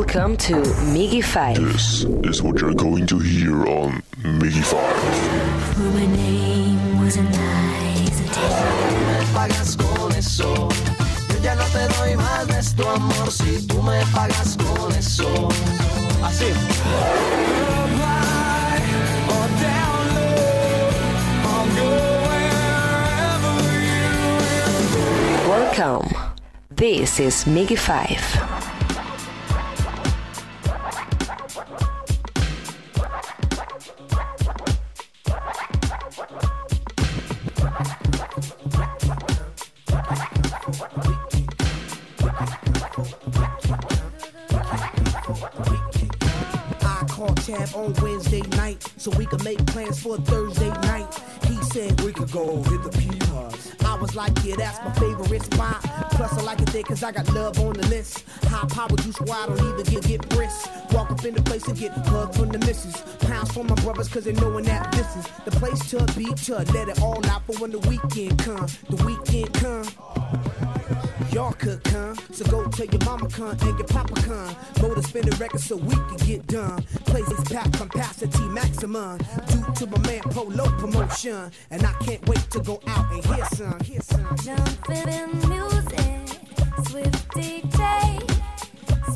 Welcome to Miggy 5. This is what you're going to hear on Miggy 5. My name was Eliza pagas con eso. Yo ya no te doy más de tu amor si tú me pagas con eso. Así. Welcome. This is Miggy 5. So we could make plans for Thursday night. He said we could go hit the P-Hus. I was like, yeah, that's my favorite spot. Plus, I like it there cause I got love on the list. High power juice, why I don't even get, get brisk. Walk up in the place and get hugged from the missus. Pounds for my brothers cause they knowing that this is the place to be to let it all out for when the weekend come. The weekend come. Y'all could come, so go tell your mama come and your papa come. Motor spinning records so we can get done. Places packed capacity maximum due to my man Polo promotion, and I can't wait to go out and hear some, hear some. Jumping in music, swift DJ,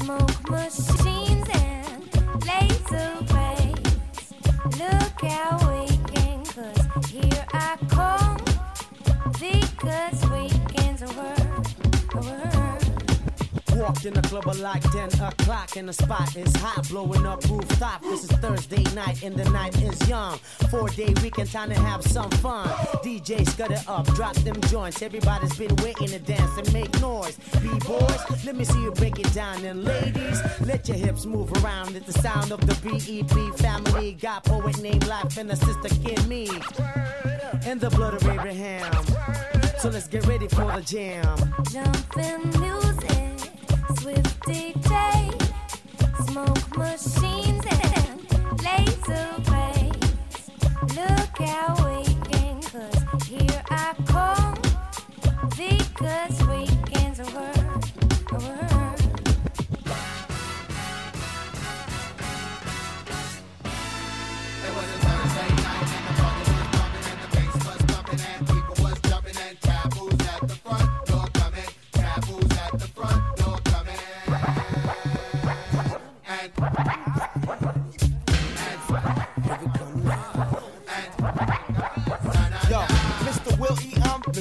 smoke machines and laser rays. Look out, we can, cause here I come. Because weekends are word. Walked in the club at like 10 o'clock and the spot is hot, blowing up rooftop. This is Thursday night and the night is young. Four day weekend, time to have some fun. DJ it up, drop them joints. Everybody's been waiting to dance and make noise. B-boys, let me see you break it down. And ladies, let your hips move around at the sound of the BEP family. Got poet named Life and a sister Kim Hill. And the blood of Abraham. So let's get ready for the jam. Jumping music, Because weekends are word,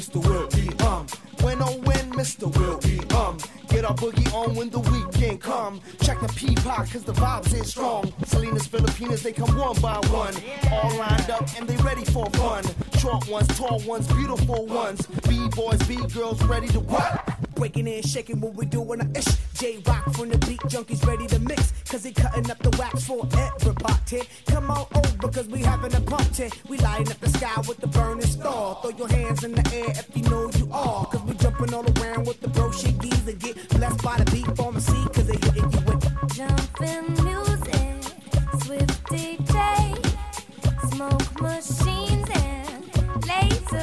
Mr. Will E. Um. When oh when Mr. Will E. Um. Get our boogie on when the weekend come. Check the P-Pop cause the vibes is strong. Salinas, Filipinas, they come one by one. All lined up and they ready for fun. Short ones, tall ones, beautiful ones. B-boys, B-girls ready to what? Breaking and shaking what we doing a ish. J-Rock from the beat junkies ready to mix. Cause they cutting up the wax for every everybody. Come on over cause we having a party. We lighting up the sky with the burning star. Throw your hands in the air if you know you are. Cause we jumping all around with the bro shiggies and get blessed by the beat pharmacy. Cause they hitting you with Jumping music, swift DJ, smoke machines and laser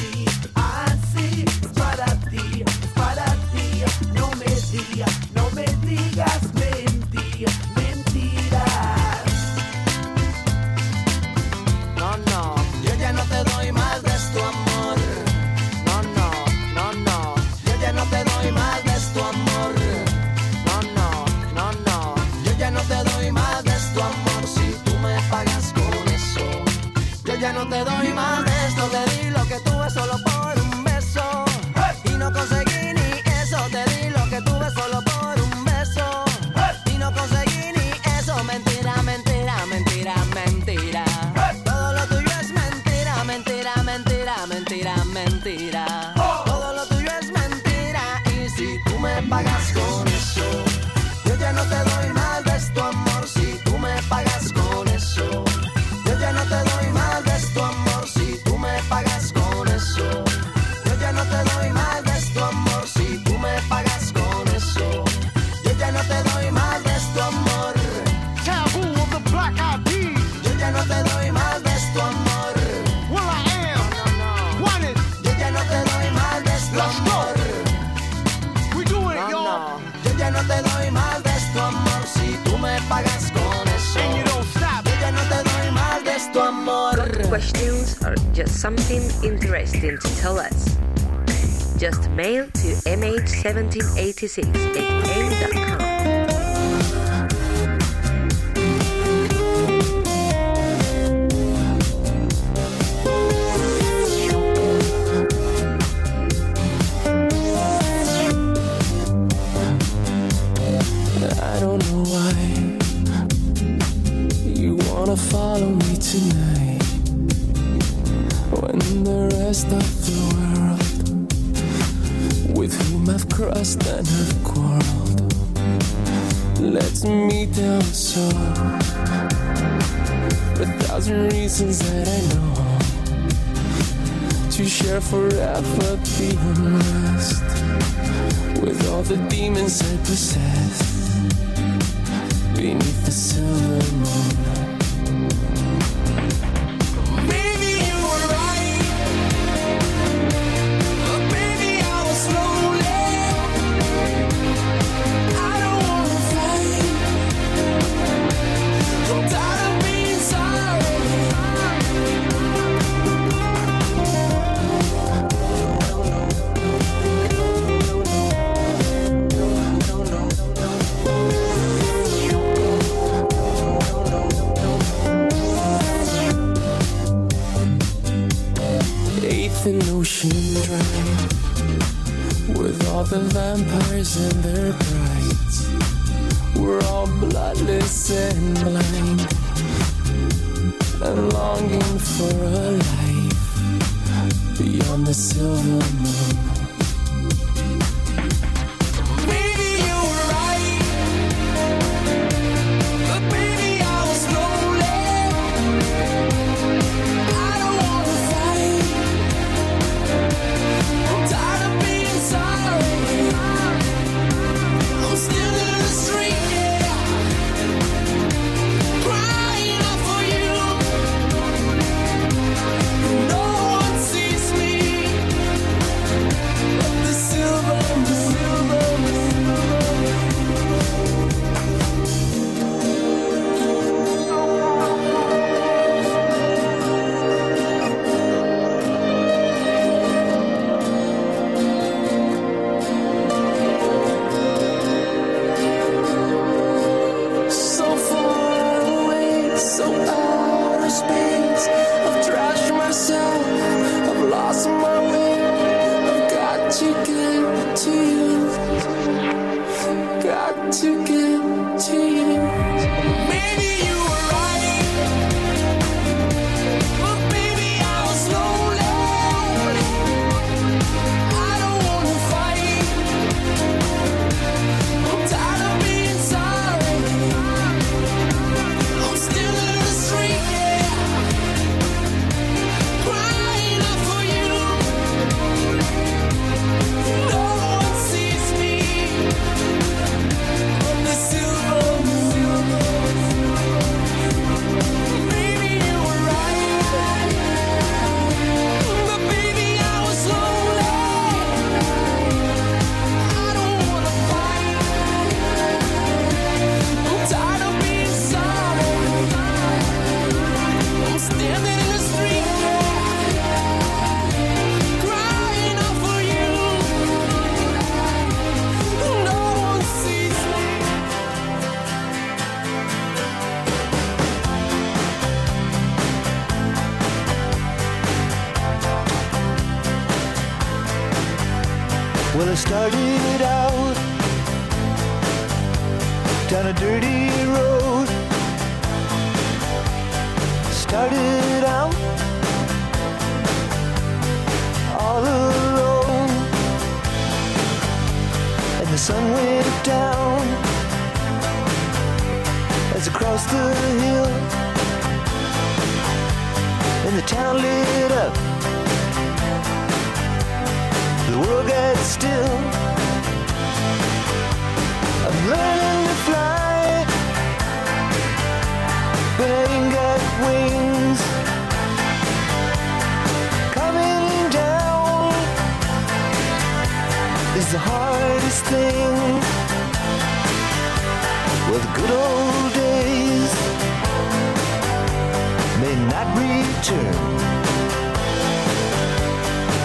para ti, para ti. No me digas, no me digas mentira. pagar. just something interesting to tell us, just mail to mh1786 at aim.com.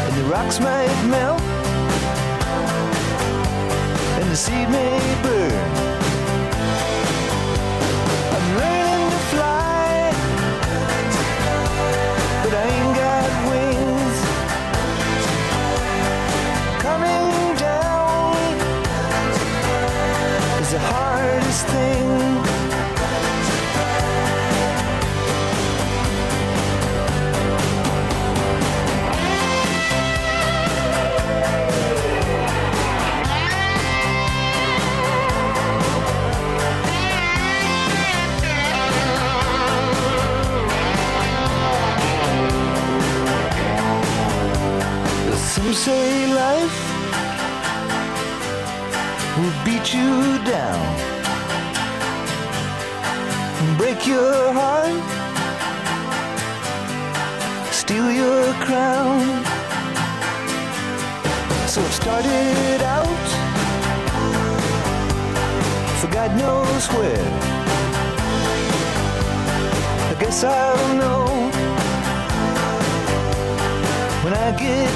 and the rocks might melt, and the seed may burn. Some say life will beat you down, break your heart, steal your crown. So it started out for God knows where. I guess I'll know when I get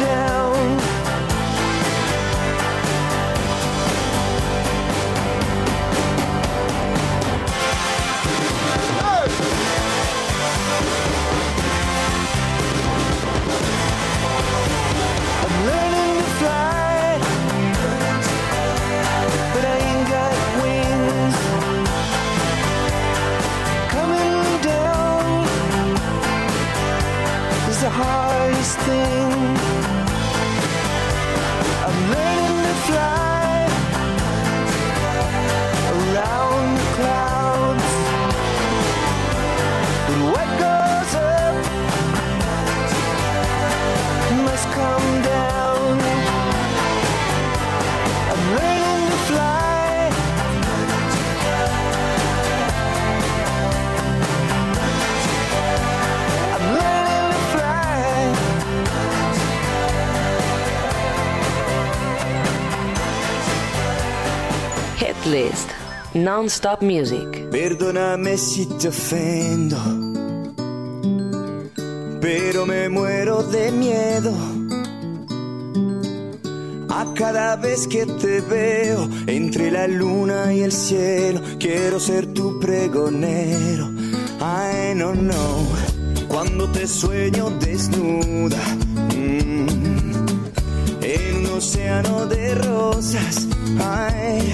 Non-stop music. Perdóname si te ofendo, pero me muero de miedo. A cada vez que te veo entre la luna y el cielo, quiero ser tu pregonero. I no know cuando te sueño desnuda mm, en un océano de rosas. Ay,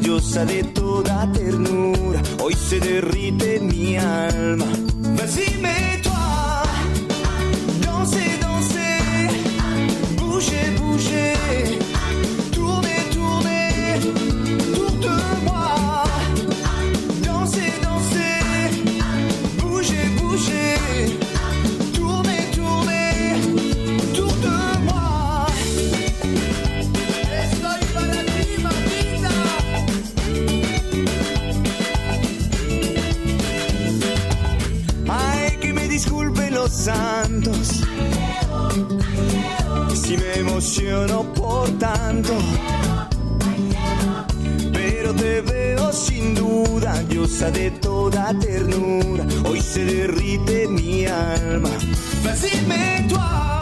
yo de toda ternura, hoy se derrite mi alma. Vas-y, Si me emociono por tanto, pero te veo sin duda, diosa de toda ternura. Hoy se derrite mi alma. Decime tu alma.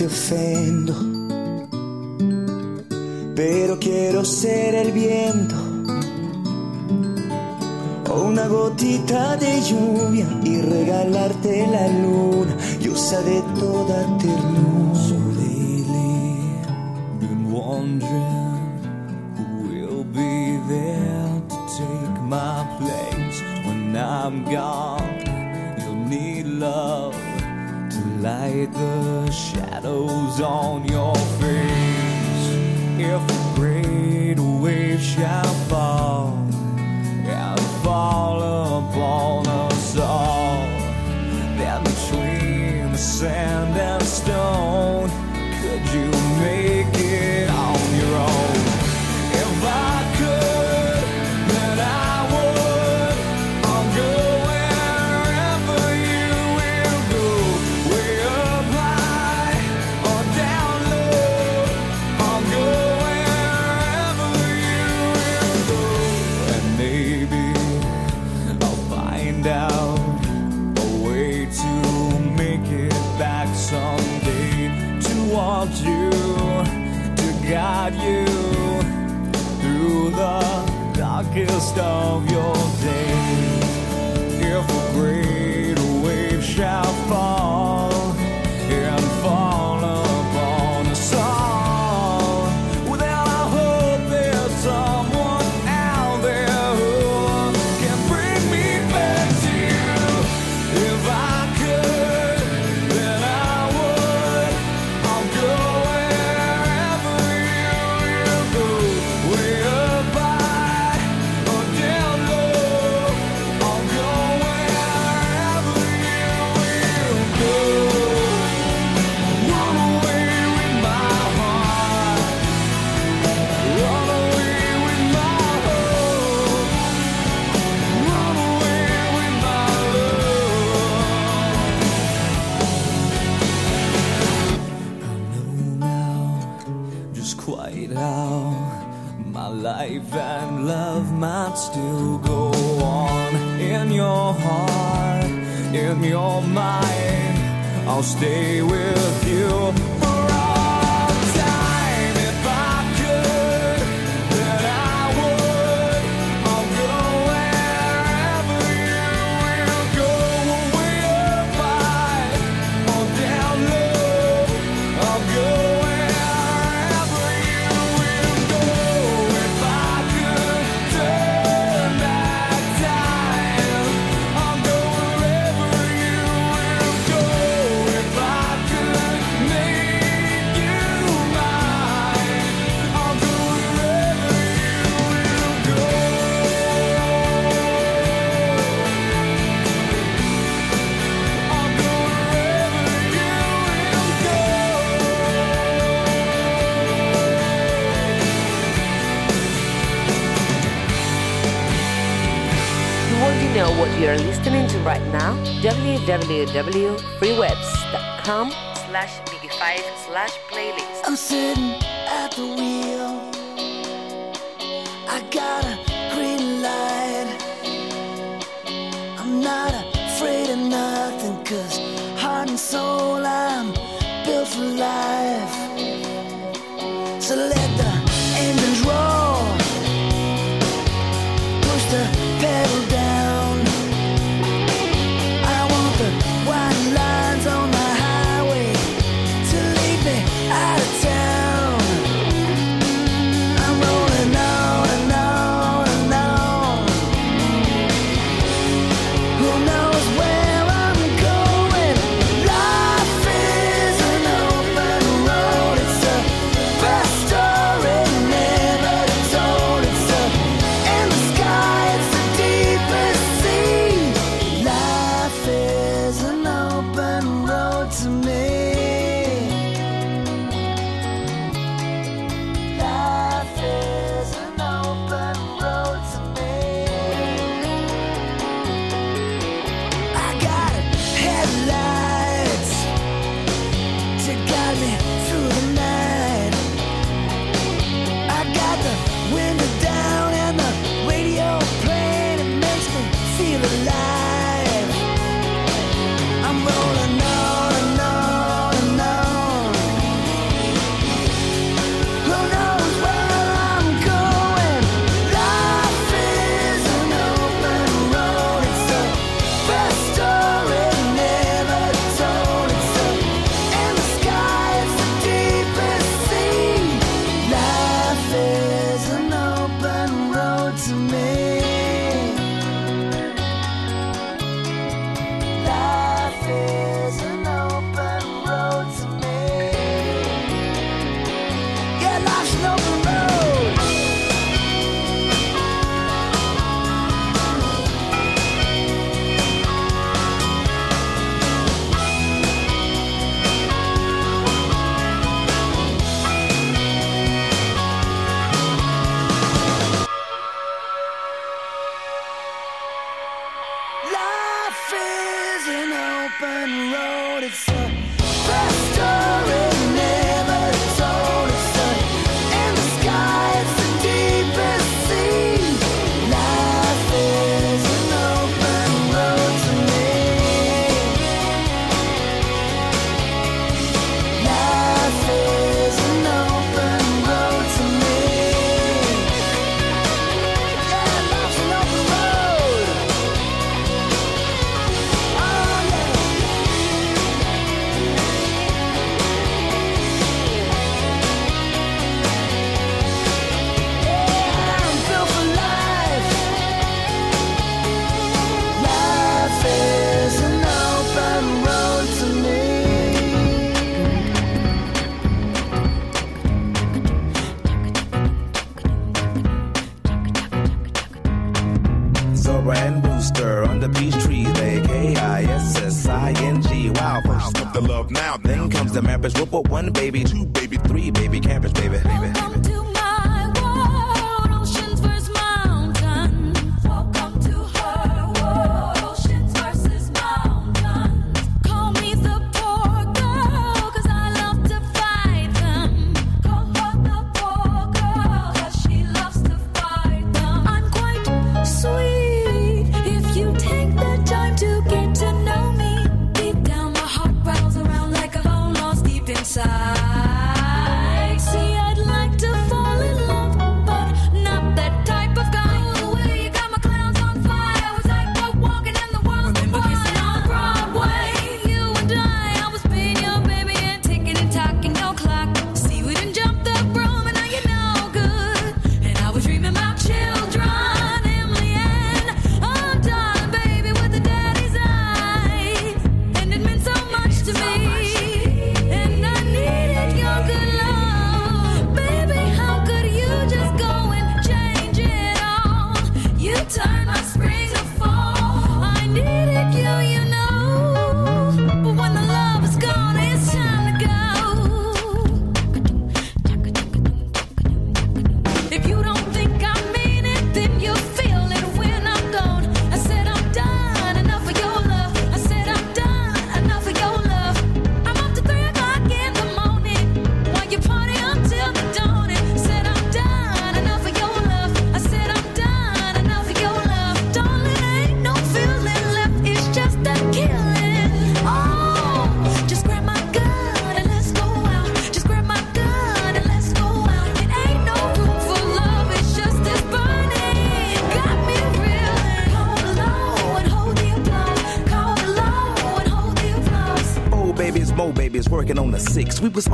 te ofendo, pero quiero ser el viento o una gotita de lluvia y regalarte la luna. Yo usaré on your right now, www.freewebs.com slash Miggy5 slash playlist. I'm sitting at the wheel. I got a green light. I'm not afraid of nothing, cause heart and soul I'm built for life. So let the engines roll. Push the pedal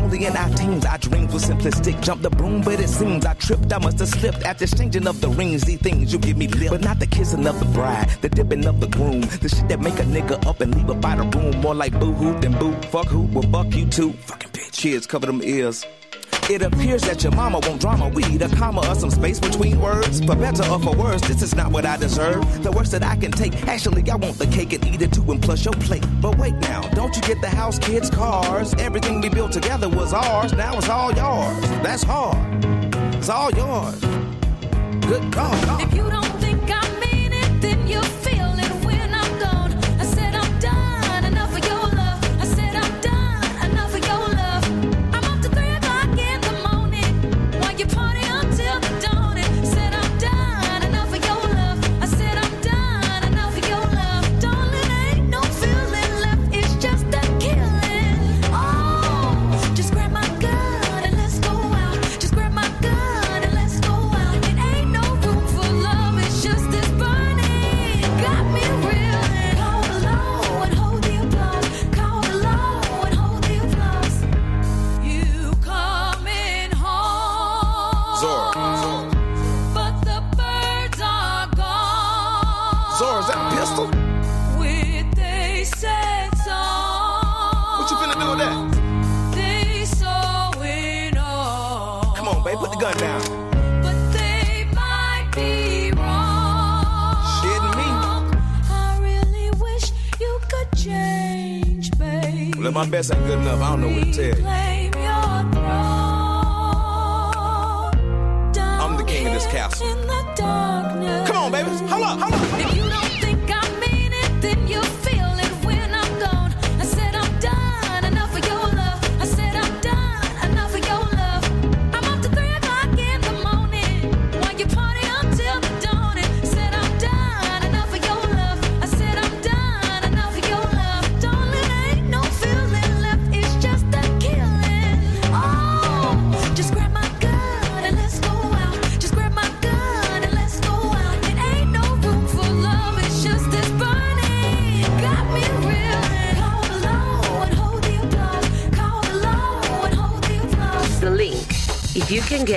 only in our teens, our dreams were simplistic. Jump the broom, but it seems I tripped. I must have slipped after exchanging of the rings. These things you give me lip, but not the kissing of the bride, the dipping of the groom, the shit that make a nigga up and leave a by the room. More like boo hoo than boo. Fuck who? Well, fuck you too. Fucking bitch. Kids, cover them ears. It appears that your mama won't drama. We need a comma or some space between words. For better or for worse, this is not what I deserve. The worst that I can take. Actually, I want the cake and eat it too and plus your plate. But wait now, don't you get the house, kids, cars? Everything we built together was ours. Now it's all yours. That's hard. It's all yours. Good God. If you don't if my best ain't good enough, I don't know what to tell you.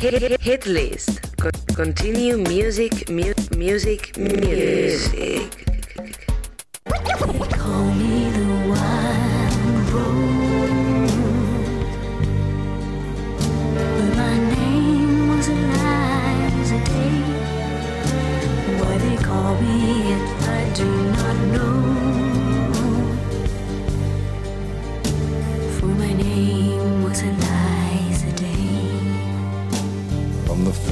Hit, list. Continue music, mu music, music. Call me the wild road. My name was they call me, I do not know.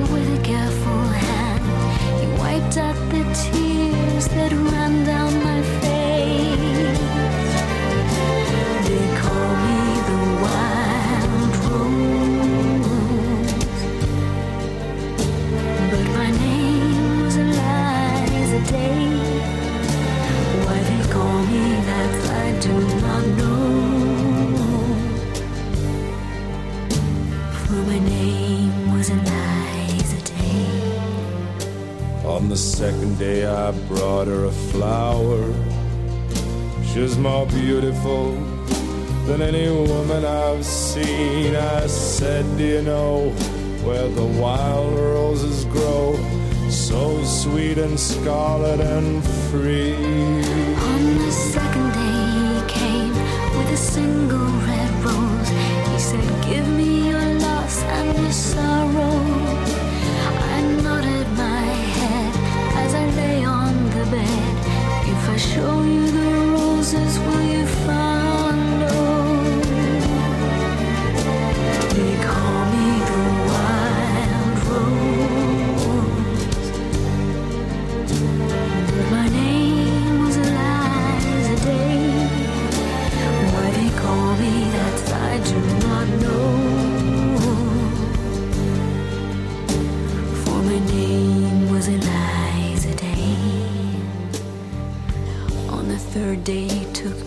on with a careful hand. He wiped out the tears that ran down my face. They call me the wild rose, but my name's Eliza Day. Why they call me that, I do not know. For my name was Eliza. On the second day, I brought her a flower. She's more beautiful than any woman I've seen. I said, Do you know where the wild roses grow? So sweet and scarlet and free. On the second day he came with a single red rose. He said, Give me your loss and your sorrow. Roses, will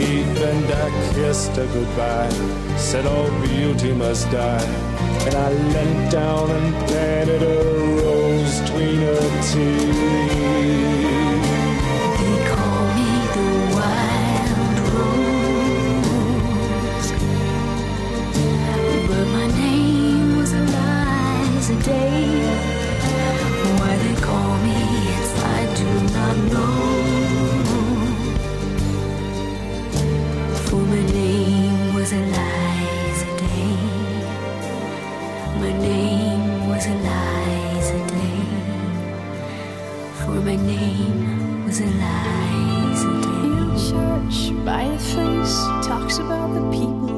and I kissed her goodbye. Said all beauty must die. And I leant down and planted a rose between her teeth. Was Eliza Day. In church, by the face, talks about the people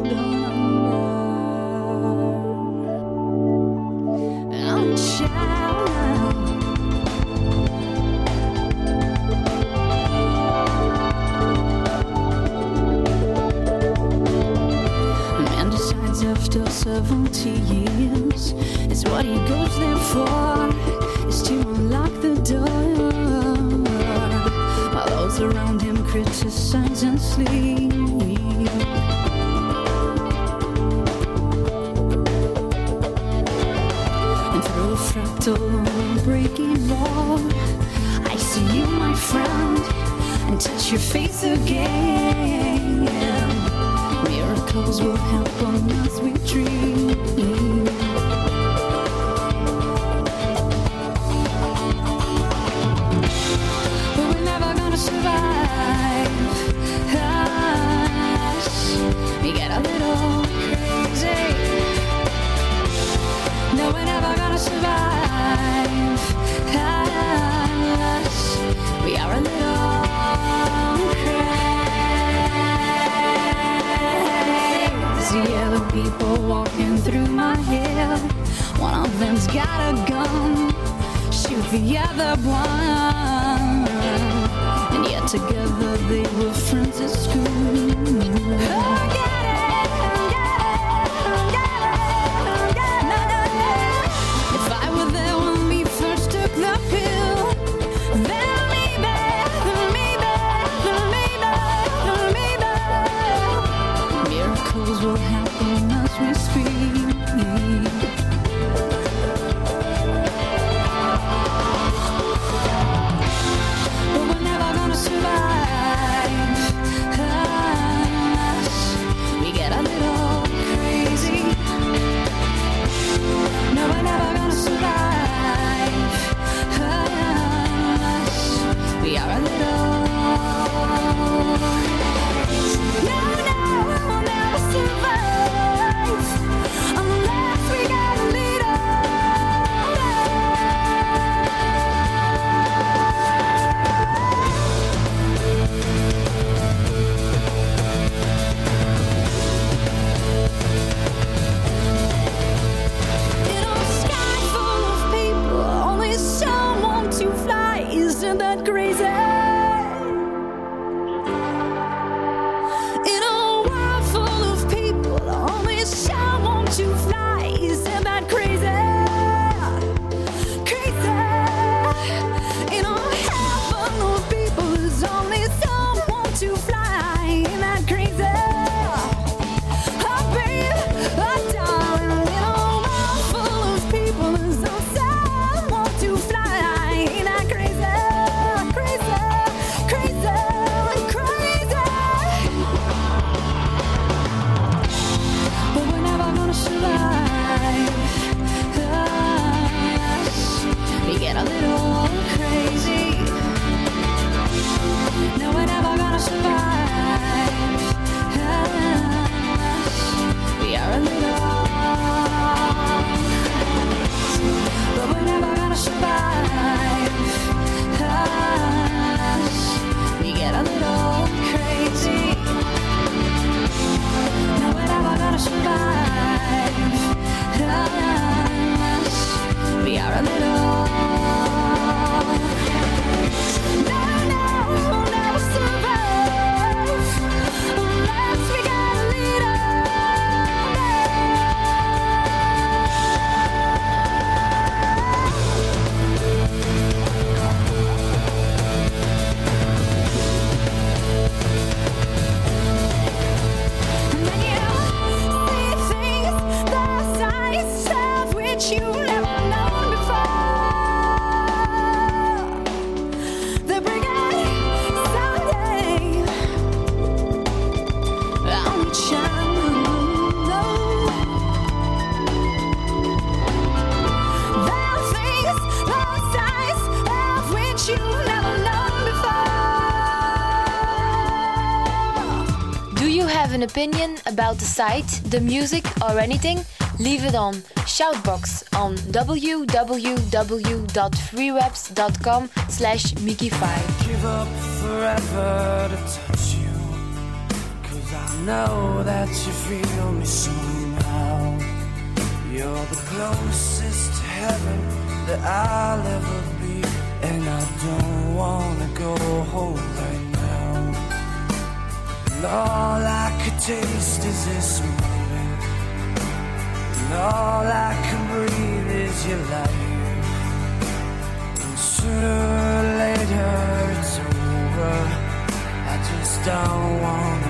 site, the music, or anything? Leave it on Shoutbox on www.freewebs.com slash Mickey5. give up forever to touch you. Cause I know that you feel me somehow. You're the closest to heaven that I'll ever be. And I don't wanna go home. And all I could taste is this moment. And all I can breathe is your life. And sooner or later it's over. I just don't wanna